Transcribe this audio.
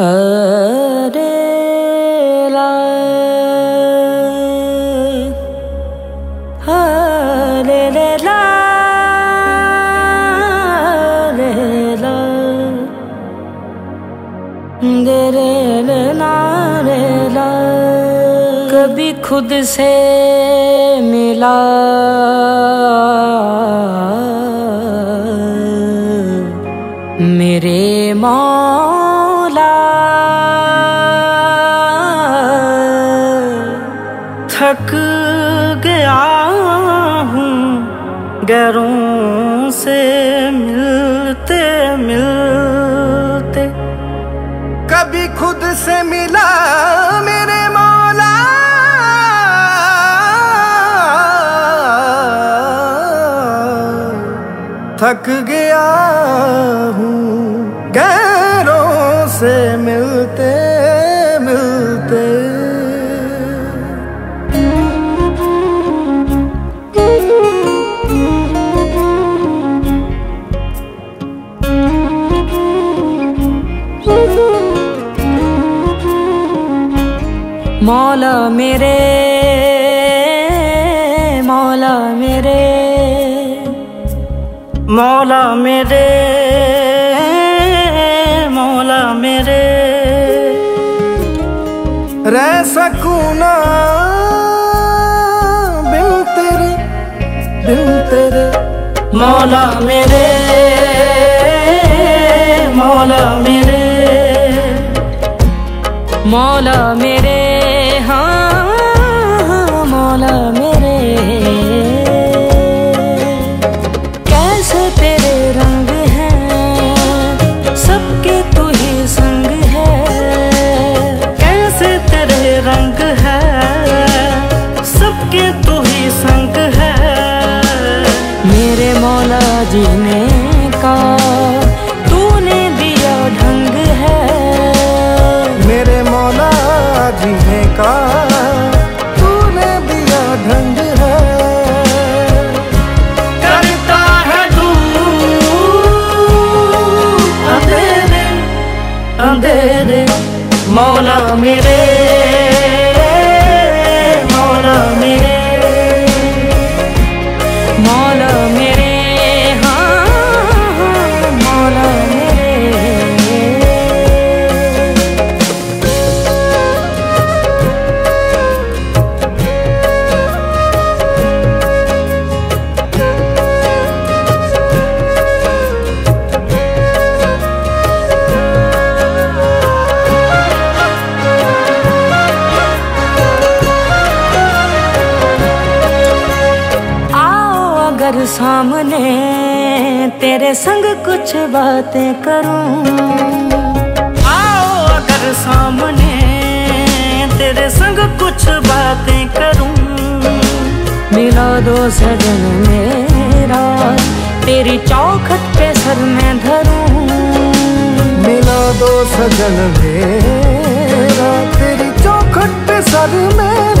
हरे ला हरे रे ला रे ला गे रे रे ला रे ला कभी खुद से मिला मेरे मौला थक गया हूँ। गैरों से मिलते मिलते। कभी खुद से मिला मेरे मौला। थक गया मौला मेरे मौला मेरे मौला मेरे मौला मेरे। रह सकूँ ना बिन तेरे बिन तेरे। मौला मेरे मौला मेरे मौला मेरे। जीने का तूने दिया ढंग है। मेरे मौला जीने का तूने दिया ढंग है। करता है तू अंधेरे अंधेरे मौला मेरे। अगर सामने, तेरे संग कुछ बातें करूँ। आओ अगर सामने, तेरे संग कुछ बातें करूँ। मिला दो सजन मेरा, तेरी चौखट पे सर में धरूं। मिला दो सजन मेरा, तेरी चौखट पे सर में